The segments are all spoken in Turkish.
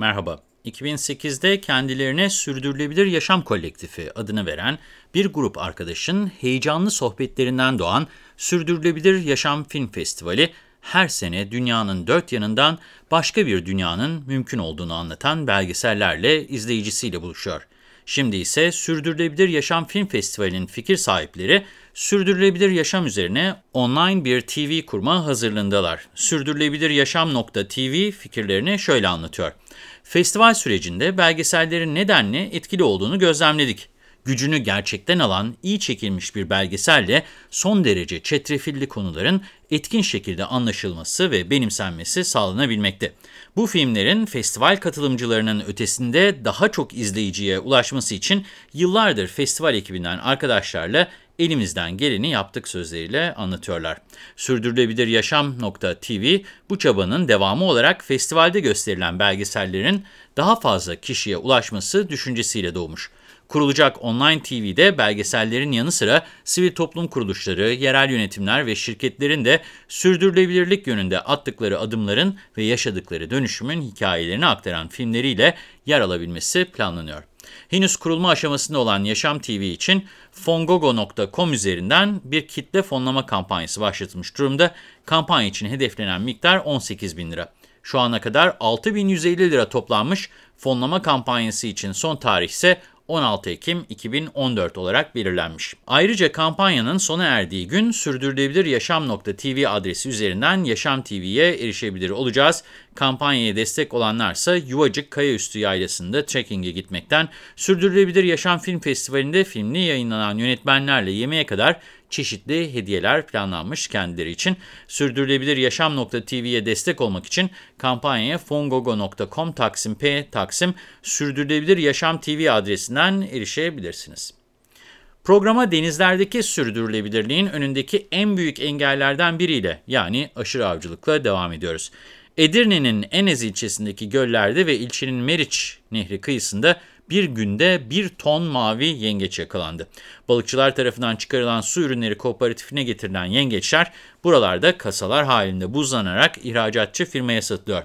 Merhaba. 2008'de kendilerine Sürdürülebilir Yaşam Kolektifi adını veren bir grup arkadaşın heyecanlı sohbetlerinden doğan Sürdürülebilir Yaşam Film Festivali, her sene dünyanın dört yanından başka bir dünyanın mümkün olduğunu anlatan belgesellerle izleyicisiyle buluşuyor. Şimdi ise Sürdürülebilir Yaşam Film Festivali'nin fikir sahipleri, sürdürülebilir yaşam üzerine online bir TV kurma hazırlığındalar. Sürdürülebiliryaşam.tv fikirlerini şöyle anlatıyor. Festival sürecinde belgesellerin nedenle etkili olduğunu gözlemledik. Gücünü gerçekten alan, iyi çekilmiş bir belgeselle son derece çetrefilli konuların etkin şekilde anlaşılması ve benimsenmesi sağlanabilmekte. Bu filmlerin festival katılımcılarının ötesinde daha çok izleyiciye ulaşması için yıllardır festival ekibinden arkadaşlarla elimizden geleni yaptık sözleriyle anlatıyorlar. Sürdürülebilir Yaşam.tv bu çabanın devamı olarak festivalde gösterilen belgesellerin daha fazla kişiye ulaşması düşüncesiyle doğmuş. Kurulacak online TV'de belgesellerin yanı sıra sivil toplum kuruluşları, yerel yönetimler ve şirketlerin de sürdürülebilirlik yönünde attıkları adımların ve yaşadıkları dönüşümün hikayelerini aktaran filmleriyle yer alabilmesi planlanıyor. Henüz kurulma aşamasında olan Yaşam TV için fongogo.com üzerinden bir kitle fonlama kampanyası başlatılmış durumda. Kampanya için hedeflenen miktar 18 bin lira. Şu ana kadar 6150 lira toplanmış fonlama kampanyası için son tarih ise 16 Ekim 2014 olarak belirlenmiş. Ayrıca kampanyanın sona erdiği gün sürdürülebilir yaşam.tv adresi üzerinden Yaşam TV'ye erişebilir olacağız. Kampanyaya destek olanlarsa Yuvacık Kayaüstü Yaylası'nda trekking'e gitmekten, Sürdürülebilir Yaşam Film Festivali'nde filmli yayınlanan yönetmenlerle yemeğe kadar çeşitli hediyeler planlanmış kendileri için. Sürdürülebilir Yaşam.tv'ye destek olmak için kampanyaya fongogo.com taksim p taksim sürdürülebilir yaşam tv adresinden erişebilirsiniz. Programa denizlerdeki sürdürülebilirliğin önündeki en büyük engellerden biriyle yani aşırı avcılıkla devam ediyoruz. Edirne'nin Enez ilçesindeki göllerde ve ilçenin Meriç Nehri kıyısında bir günde bir ton mavi yengeç yakalandı. Balıkçılar tarafından çıkarılan su ürünleri kooperatifine getirilen yengeçler buralarda kasalar halinde buzlanarak ihracatçı firmaya satılıyor.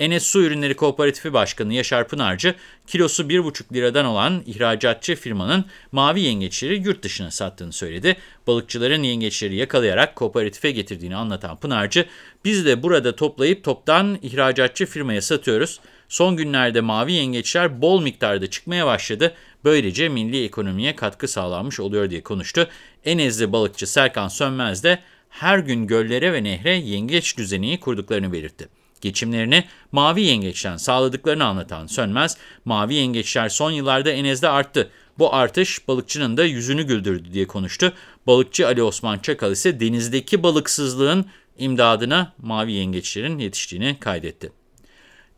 Enes Su Ürünleri Kooperatifi Başkanı Yaşar Pınarcı, kilosu 1,5 liradan olan ihracatçı firmanın mavi yengeçleri yurt dışına sattığını söyledi. Balıkçıların yengeçleri yakalayarak kooperatife getirdiğini anlatan Pınarcı, biz de burada toplayıp toptan ihracatçı firmaya satıyoruz. Son günlerde mavi yengeçler bol miktarda çıkmaya başladı. Böylece milli ekonomiye katkı sağlanmış oluyor diye konuştu. Enezli balıkçı Serkan Sönmez de her gün göllere ve nehre yengeç düzeni kurduklarını belirtti. Geçimlerini mavi yengeçten sağladıklarını anlatan Sönmez, mavi yengeçler son yıllarda Enez'de arttı. Bu artış balıkçının da yüzünü güldürdü diye konuştu. Balıkçı Ali Osman Çakal ise denizdeki balıksızlığın imdadına mavi yengeçlerin yetiştiğini kaydetti.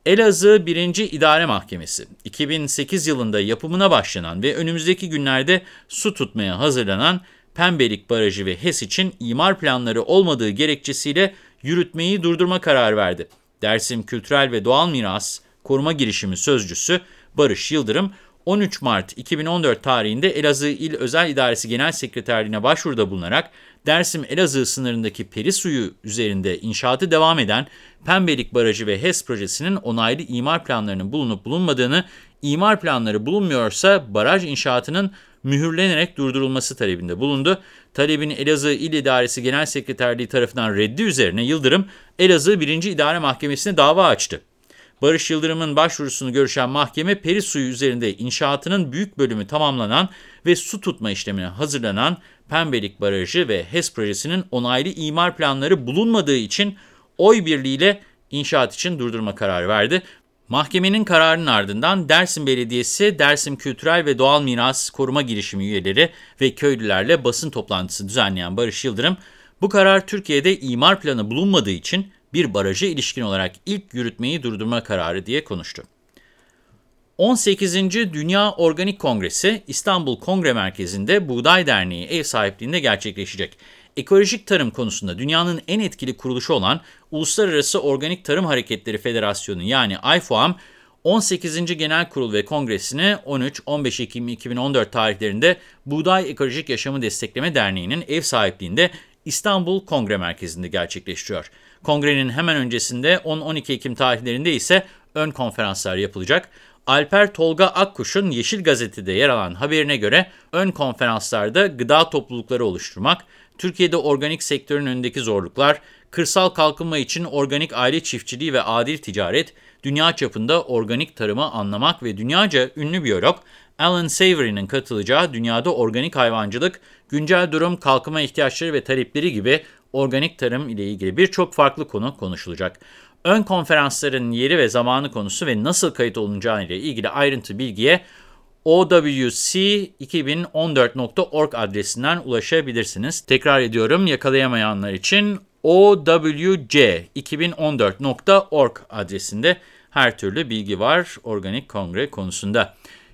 Elazığ 1. İdare Mahkemesi, 2008 yılında yapımına başlanan ve önümüzdeki günlerde su tutmaya hazırlanan Pembelik Barajı ve HES için imar planları olmadığı gerekçesiyle yürütmeyi durdurma kararı verdi. Dersim Kültürel ve Doğal Miras Koruma Girişimi Sözcüsü Barış Yıldırım, 13 Mart 2014 tarihinde Elazığ İl Özel İdaresi Genel Sekreterliğine başvuruda bulunarak Dersim Elazığ sınırındaki peri suyu üzerinde inşaatı devam eden Pembelik Barajı ve HES projesinin onaylı imar planlarının bulunup bulunmadığını, imar planları bulunmuyorsa baraj inşaatının mühürlenerek durdurulması talebinde bulundu. Talebin Elazığ İl İdaresi Genel Sekreterliği tarafından reddi üzerine Yıldırım, Elazığ 1. İdare Mahkemesi'ne dava açtı. Barış Yıldırım'ın başvurusunu görüşen mahkeme peri suyu üzerinde inşaatının büyük bölümü tamamlanan ve su tutma işlemine hazırlanan Pembelik Barajı ve HES projesinin onaylı imar planları bulunmadığı için oy birliğiyle inşaat için durdurma kararı verdi. Mahkemenin kararının ardından Dersim Belediyesi, Dersim Kültürel ve Doğal Miras Koruma Girişimi üyeleri ve köylülerle basın toplantısı düzenleyen Barış Yıldırım, bu karar Türkiye'de imar planı bulunmadığı için bir baraja ilişkin olarak ilk yürütmeyi durdurma kararı diye konuştu. 18. Dünya Organik Kongresi İstanbul Kongre Merkezi'nde Buğday Derneği ev sahipliğinde gerçekleşecek. Ekolojik tarım konusunda dünyanın en etkili kuruluşu olan Uluslararası Organik Tarım Hareketleri Federasyonu yani IFOAM, 18. Genel Kurul ve Kongresini 13-15 Ekim 2014 tarihlerinde Buğday Ekolojik Yaşamı Destekleme Derneği'nin ev sahipliğinde İstanbul Kongre Merkezi'nde gerçekleştiriyor. Kongrenin hemen öncesinde 10-12 Ekim tarihlerinde ise ön konferanslar yapılacak. Alper Tolga Akkuş'un Yeşil Gazete'de yer alan haberine göre ön konferanslarda gıda toplulukları oluşturmak, Türkiye'de organik sektörün önündeki zorluklar, kırsal kalkınma için organik aile çiftçiliği ve adil ticaret, dünya çapında organik tarımı anlamak ve dünyaca ünlü biyolog Alan Savory'nin katılacağı dünyada organik hayvancılık, güncel durum, kalkınma ihtiyaçları ve talepleri gibi organik tarım ile ilgili birçok farklı konu konuşulacak. Ön konferansların yeri ve zamanı konusu ve nasıl kayıt olunacağı ile ilgili ayrıntı bilgiye owc2014.org adresinden ulaşabilirsiniz. Tekrar ediyorum yakalayamayanlar için owc2014.org adresinde her türlü bilgi var organik kongre konusunda.